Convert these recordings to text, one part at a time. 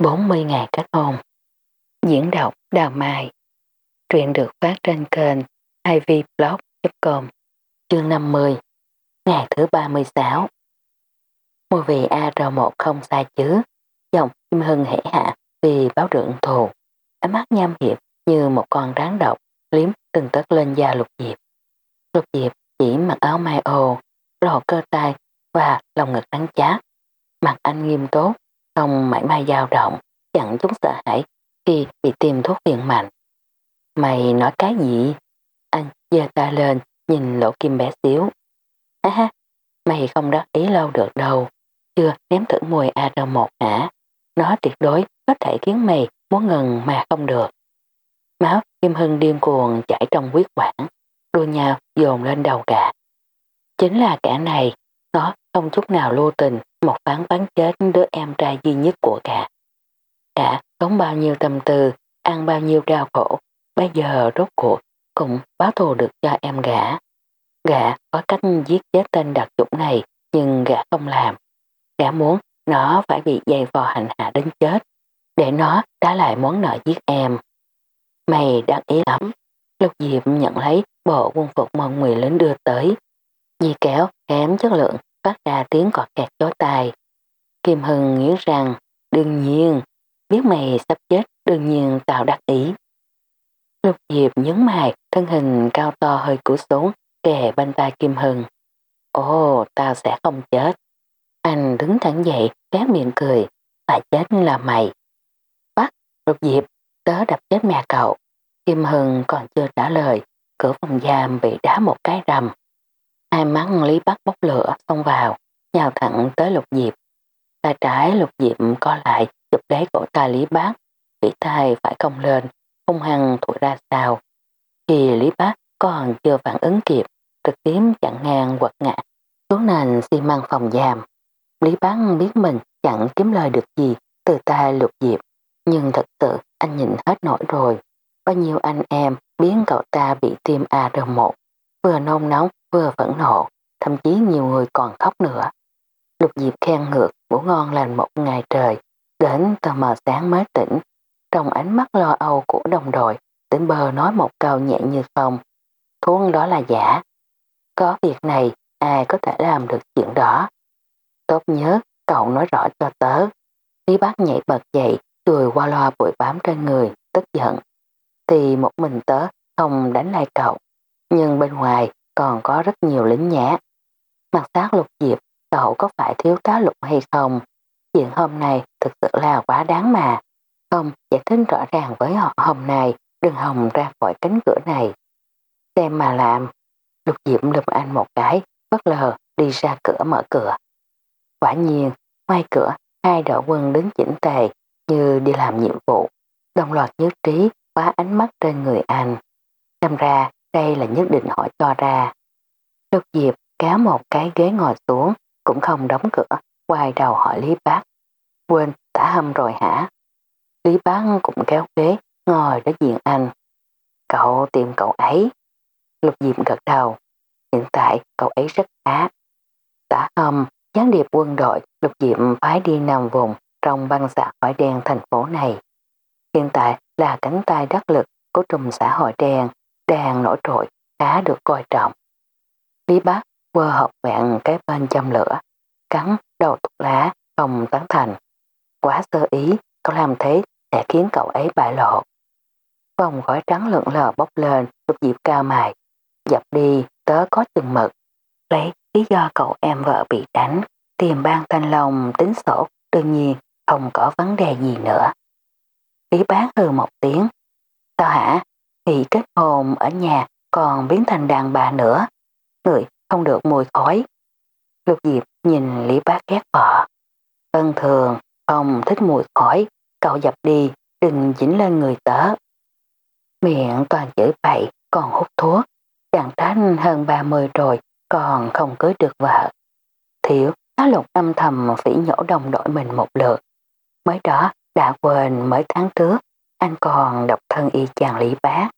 40 ngày kết hôn. Diễn đọc Đào Mai. Truyện được phát trên kênh ivblog.com chương 50 ngày thứ 36. Mùi vị AR1 không sai chứ, giọng Kim Hưng hẻ hạ vì báo rượng thù, ánh mắt nham hiệp như một con rắn độc liếm từng tấc lên da lục diệp. Lục diệp chỉ mặc áo mai ô, lò cơ tay và lòng ngực trắng chát. Mặt anh nghiêm tốt, không mãi mai dao động, chẳng chút sợ hãi khi bị tiêm thuốc viện mạnh. Mày nói cái gì? Anh giơ ta lên, nhìn lỗ kim bé xíu. Ha ha, mày không đắc ý lâu được đâu. Chưa ném thử mùi AR1 hả? Nó tuyệt đối có thể khiến mày muốn ngừng mà không được. Máu Kim Hưng điên cuồng chảy trong huyết quản, đua nhau dồn lên đầu cả. Chính là cả này, nó không chút nào lưu tình một phán bắn chết đứa em trai duy nhất của cả. Cả tốn bao nhiêu tâm tư, ăn bao nhiêu đau khổ, bây giờ rốt cuộc cũng báo thù được cho em gã. Gã có cách giết chết tên đặc chủng này, nhưng gã không làm. Gã muốn nó phải bị dày vò hành hạ đến chết, để nó trả lại món nợ giết em. Mày đáng ý lắm. Lục Diệp nhận lấy bộ quân phục mong người lính đưa tới. Dì kéo kém chất lượng phát ra tiếng cọt kẹt chói tai. Kim Hưng nghĩ rằng, đương nhiên, biết mày sắp chết, đương nhiên tao đắc ý. Lục Diệp nhấn mày, thân hình cao to hơi cú xuống, kề bên tay Kim Hưng. Ồ, tao sẽ không chết. Anh đứng thẳng dậy, khép miệng cười, phải chết là mày. Bắt, Lục Diệp, tớ đập chết mẹ cậu. Kim Hưng còn chưa trả lời, cửa phòng giam bị đá một cái rầm. Hai mắt Lý Bắc bốc lửa xông vào, nhào thẳng tới lục diệp. Tay trái lục diệp co lại, chụp lấy cổ tay Lý Bắc, bị tay phải cong lên, hung hăng thổi ra sao. Khi Lý Bắc còn chưa phản ứng kịp, trực tiếp chặn ngang quật ngã, xuống nền xi măng phòng giam. Lý Bắc biết mình chẳng kiếm lời được gì từ tay lục diệp, nhưng thật sự anh nhìn hết nổi rồi. Bao nhiêu anh em biến cậu ta bị tiêm AR1, vừa nôn nóng vừa phẫn nộ, thậm chí nhiều người còn khóc nữa. Lục Diệp khen ngược, ngủ ngon lành một ngày trời, đến tờ mờ sáng mới tỉnh. Trong ánh mắt lo âu của đồng đội, tỉnh bờ nói một câu nhẹ như không. Thuốc đó là giả. Có việc này, ai có thể làm được chuyện đó. Tốt nhớ, cậu nói rõ cho tớ. Lý bác nhảy bật dậy, chùi qua loa bụi bám trên người, tức giận. Thì một mình tớ không đánh lại cậu. Nhưng bên ngoài còn có rất nhiều lính nhã. Mặt sát lục diệp, cậu có phải thiếu tá lục hay không? Chuyện hôm nay thực sự là quá đáng mà. Không, giải thích rõ ràng với họ hôm nay, đừng hồng ra khỏi cánh cửa này. Xem mà làm. Lục diệp lùm anh một cái, bất lờ đi ra cửa mở cửa. Quả nhiên, ngoài cửa, hai đội quân đứng chỉnh tề như đi làm nhiệm vụ. Đồng loạt nhất trí quá ánh mắt trên người anh. Xem ra đây là nhất định họ cho ra. Lục Diệp kéo một cái ghế ngồi xuống, cũng không đóng cửa, quay đầu hỏi Lý Bác. Quên, tả hâm rồi hả? Lý Bác cũng kéo ghế, ngồi đối diện anh. Cậu tìm cậu ấy. Lục Diệp gật đầu. Hiện tại cậu ấy rất khá. Tả hâm, gián điệp quân đội, Lục Diệp phái đi nằm vùng trong băng xã hội đen thành phố này. Hiện tại là cánh tay đắc lực của trùm xã hội đen đang nổi trội, khá được coi trọng. Lý Bác vơ hộp vẹn cái bên châm lửa, cắn đầu thuốc lá, không tán thành. Quá sơ ý, cậu làm thế sẽ khiến cậu ấy bại lộ. Vòng gói trắng lượn lờ bốc lên, lúc dịp cao mài. Dập đi, tớ có chừng mực. Lấy lý do cậu em vợ bị đánh, tìm ban thanh lòng tính sổ, đương nhiên không có vấn đề gì nữa. Lý bác hừ một tiếng. Sao hả? Thì kết hôn ở nhà còn biến thành đàn bà nữa. Người không được mùi khói. Lục Diệp nhìn Lý Bác ghét bỏ. Ân thường, không thích mùi khói, cậu dập đi, đừng dính lên người tớ. Miệng toàn chữ bậy, còn hút thuốc. Chàng tránh hơn 30 rồi, còn không cưới được vợ. thiểu nó lục âm thầm phỉ nhổ đồng đội mình một lượt. Mới đó, đã quên mấy tháng trước, anh còn độc thân y chàng Lý Bác.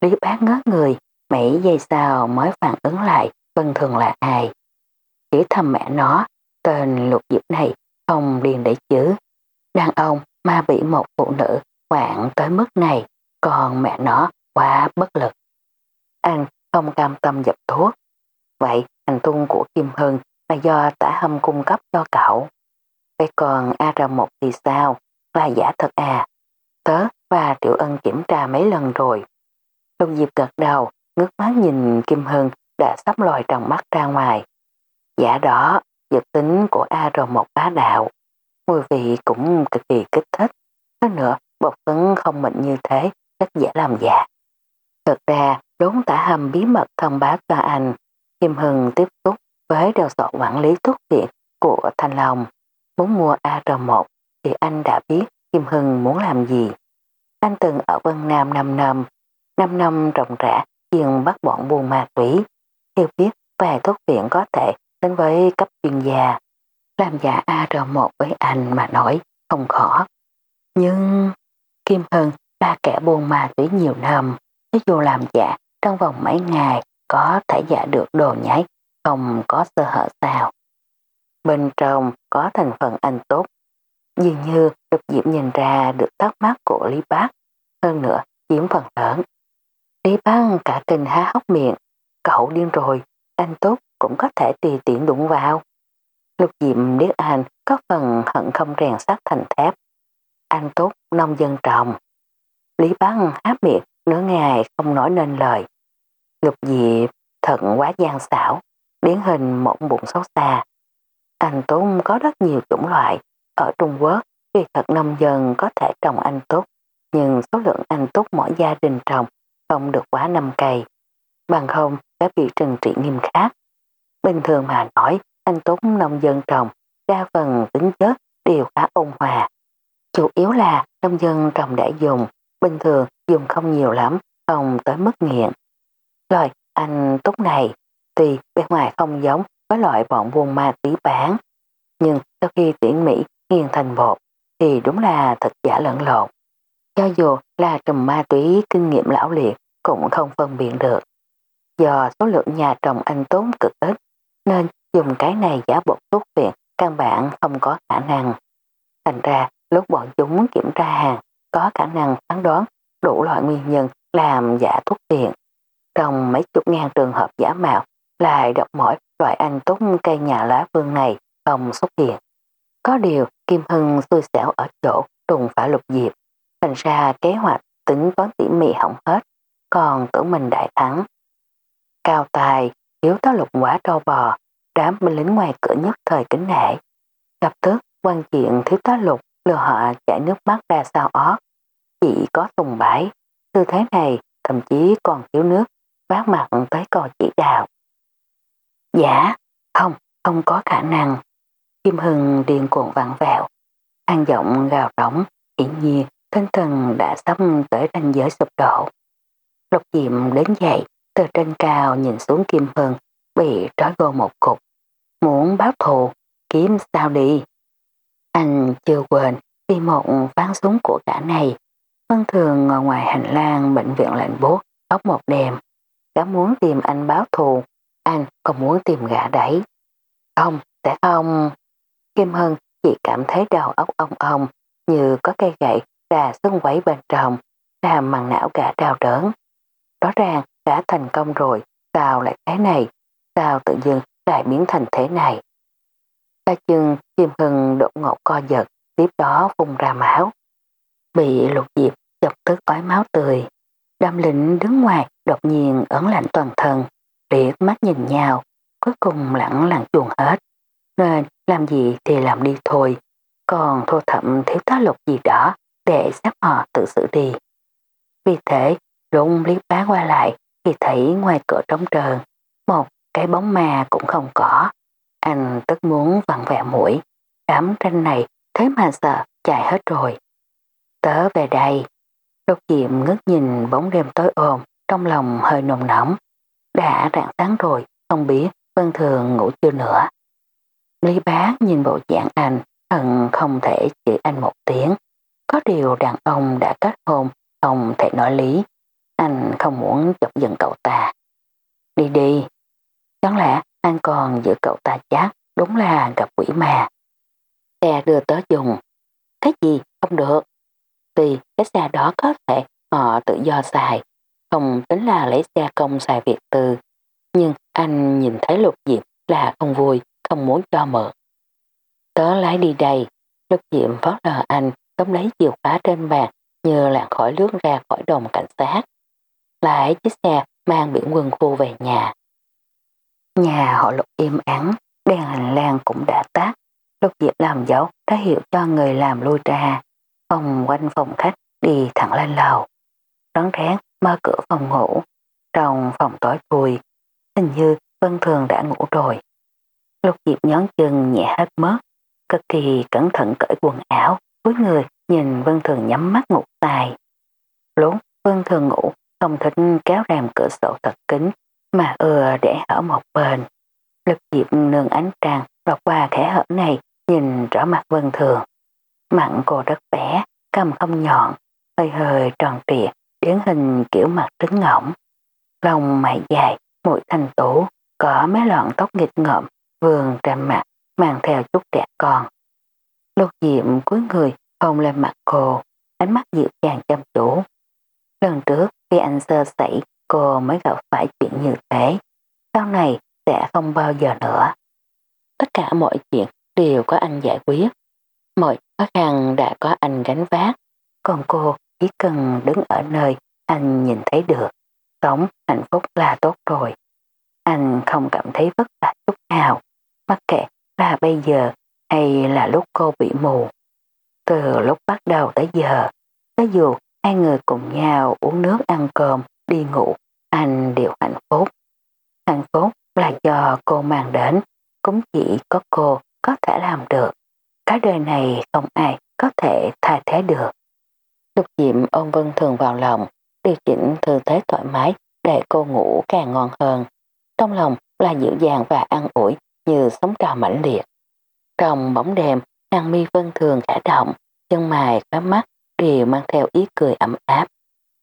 Lý Bác ngớ người, mấy giây sau mới phản ứng lại Vân Thường là ai. Chỉ thầm mẹ nó, tên lục diệp này không điền để chứ. Đàn ông mà bị một phụ nữ hoạn tới mức này, còn mẹ nó quá bất lực. Anh không cam tâm dập thuốc. Vậy hành tung của Kim Hưng là do tả hâm cung cấp cho cậu. Vậy còn AR1 thì sao? Là giả thật à? Tớ và Tiểu Ân kiểm tra mấy lần rồi. Lục Diệp gật đầu, ngước mắt nhìn Kim Hưng đã sắp lòi trong mắt ra ngoài. Giả đó, dược tính của A rồi một bá đạo. Mùi vị cũng cực kỳ kích thích. Hơn nữa, bột phấn không mịn như thế, rất dễ làm giả. Thực ra, đốn tả hầm bí mật thông báo cho anh. Kim Hưng tiếp xúc với đầu sọ quản lý thuốc viện của Thanh Long. Muốn mua AR1 thì anh đã biết Kim Hưng muốn làm gì. Anh từng ở Vân Nam 5 năm, 5 năm rộng rã chuyên bắt bọn buôn ma túy. Hiểu biết vài thuốc viện có thể đến với cấp chuyên gia. Làm giả AR1 với anh mà nói không khó. Nhưng Kim Hưng là kẻ buôn ma túy nhiều năm, nếu dù làm giả trong vòng mấy ngày có thể giả được đồ nhái, không có sơ hở sao. Bên trong có thành phần anh tốt, dường như lục Diệp nhìn ra được tóc mắt của Lý Bác, hơn nữa chiếm phần lớn. Lý Bác cả kinh há hốc miệng, cậu điên rồi, anh tốt cũng có thể tùy tiện đụng vào. Lục Diệm biết anh có phần hận không rèn sắt thành thép. Anh tốt nông dân trồng. Lý Bác há miệng nửa ngày không nói nên lời. Lục Diệp thận quá gian xảo, biến hình một bụng xấu xa. Anh tốt có rất nhiều chủng loại. Ở Trung Quốc, kỳ thật nông dân có thể trồng anh túc nhưng số lượng anh túc mỗi gia đình trồng không được quá 5 cây. Bằng không sẽ bị trừng trị nghiêm khắc. Bình thường mà nói, anh túc nông dân trồng, đa phần tính chất đều khá ôn hòa. Chủ yếu là nông dân trồng để dùng, bình thường dùng không nhiều lắm, không tới mức nghiện. Rồi, anh túc này, tuy bên ngoài không giống với loại bọn buôn ma túy bán, nhưng sau khi tỉ mỹ nghiền thành bột thì đúng là thật giả lẫn lộn. Cho dù là trùm ma túy kinh nghiệm lão liệt cũng không phân biệt được. Do số lượng nhà trồng anh tốn cực ít, nên dùng cái này giả bột thuốc viện căn bản không có khả năng. Thành ra, lúc bọn chúng kiểm tra hàng, có khả năng phán đoán đủ loại nguyên nhân làm giả thuốc viện. Trong mấy chục ngàn trường hợp giả mạo, lại đọc mỗi loại anh tốt cây nhà lá vương này không xuất hiện. Có điều Kim Hưng xui xẻo ở chỗ trùng phải lục diệp, thành ra kế hoạch tính toán tỉ mỉ hỏng hết, còn tưởng mình đại thắng. Cao tài, thiếu tá lục quả trâu bò, đám binh lính ngoài cửa nhất thời kính nể. Gặp tức quan chuyện thiếu tá lục lừa họ chảy nước mắt ra sao ót. Chỉ có tùng bãi, tư thế này thậm chí còn thiếu nước, bác mặt tới cò chỉ đào. Dạ, không, không có khả năng. Kim Hưng điên cuồng vặn vẹo. ăn giọng gào rống, hiển nhiên tinh thần đã sắp tới ranh giới sụp đổ. Lục Diệm đến dậy, từ trên cao nhìn xuống Kim Hưng, bị trói gô một cục. Muốn báo thù, kiếm sao đi. Anh chưa quên đi một ván súng của cả này. Vân thường ngồi ngoài hành lang bệnh viện lạnh bốt, khóc một đêm. Cả muốn tìm anh báo thù, anh còn muốn tìm gã đấy. Không, sẽ không. Kim Hân chỉ cảm thấy đầu óc ong ong như có cây gậy ra xung quấy bên trong, làm màng não gã đau đớn. Rõ ràng đã thành công rồi, sao lại thế này? Sao tự dưng lại biến thành thế này? Ta chừng Kim Hân đột ngột co giật, tiếp đó phun ra máu. Bị lục diệp chọc tức ói máu tươi. Đâm lĩnh đứng ngoài đột nhiên ấn lạnh toàn thân, liếc mắt nhìn nhau, cuối cùng lặng lặng chuồn hết. Nên làm gì thì làm đi thôi, còn thô thẩm thiếu tá lục gì đó để xếp họ tự xử đi. Vì thế, rung liếc bá qua lại thì thấy ngoài cửa trống trơn, một cái bóng ma cũng không có. Anh tức muốn vặn vẹo mũi, đám tranh này thế mà sợ chạy hết rồi. Tớ về đây, đột diệm ngước nhìn bóng đêm tối ôm, trong lòng hơi nồng nóng. Đã rạng sáng rồi, không biết Vân Thường ngủ chưa nữa. Lý bá nhìn bộ dạng anh, thần không thể chửi anh một tiếng. Có điều đàn ông đã kết hôn, không thể nói lý. Anh không muốn chọc giận cậu ta. Đi đi. Chẳng lẽ anh còn giữ cậu ta chắc đúng là gặp quỷ mà. Xe đưa tới dùng. Cái gì không được. Vì cái xe đó có thể họ tự do xài, không tính là lấy xe công xài việc từ. Nhưng anh nhìn thấy lục diệp là không vui, không muốn cho mượn. Tớ lái đi đây, lục Diệm phó lờ anh, tóm lấy chìa khóa trên bàn như làng khỏi lướt ra khỏi đồn cảnh sát. Lại chiếc xe mang biển quân khu về nhà. Nhà họ lục im ắng, đèn hành lang cũng đã tắt. Lục Diệp làm dấu đã hiệu cho người làm lui ra. Phòng quanh phòng khách đi thẳng lên lầu. Rón rén mở cửa phòng ngủ. Trong phòng tối thui, hình như Vân Thường đã ngủ rồi. Lục Diệp nhón chân nhẹ hết mất, cực kỳ cẩn thận cởi quần áo, cuối người nhìn Vân Thường nhắm mắt ngủ tài. Lúc Vân Thường ngủ, không thích kéo rèm cửa sổ thật kính, mà ưa để hở một bên. Lục Diệp nương ánh trăng lọt qua khẽ hở này nhìn rõ mặt Vân Thường. Mặn cô rất bé, cầm không nhọn, hơi hơi tròn trịa, điển hình kiểu mặt trứng ngỗng. Lòng mày dài, mũi thanh tú, có mấy lọn tóc nghịch ngợm, vườn trên mặt, mang theo chút trẻ con. Lục diệm cuối người hôn lên mặt cô, ánh mắt dịu dàng chăm chủ. Lần trước khi anh sơ sẩy, cô mới gặp phải chuyện như thế. Sau này sẽ không bao giờ nữa. Tất cả mọi chuyện đều có anh giải quyết. Mọi khó khăn đã có anh gánh vác, còn cô chỉ cần đứng ở nơi anh nhìn thấy được. Sống hạnh phúc là tốt rồi. Anh không cảm thấy vất vả chút nào, mặc kệ là bây giờ hay là lúc cô bị mù. Từ lúc bắt đầu tới giờ, tới dù hai người cùng nhau uống nước ăn cơm, đi ngủ, anh đều hạnh phúc. Hạnh phúc là do cô mang đến, cũng chỉ có cô có thể làm được. Cái đời này không ai có thể thay thế được. Lục diệm ôm Vân Thường vào lòng, điều chỉnh tư thế thoải mái để cô ngủ càng ngon hơn. Trong lòng là dịu dàng và an ủi như sóng trào mãnh liệt. Trong bóng đêm, hàng mi Vân Thường khả động, chân mày, khóa mắt đều mang theo ý cười ấm áp.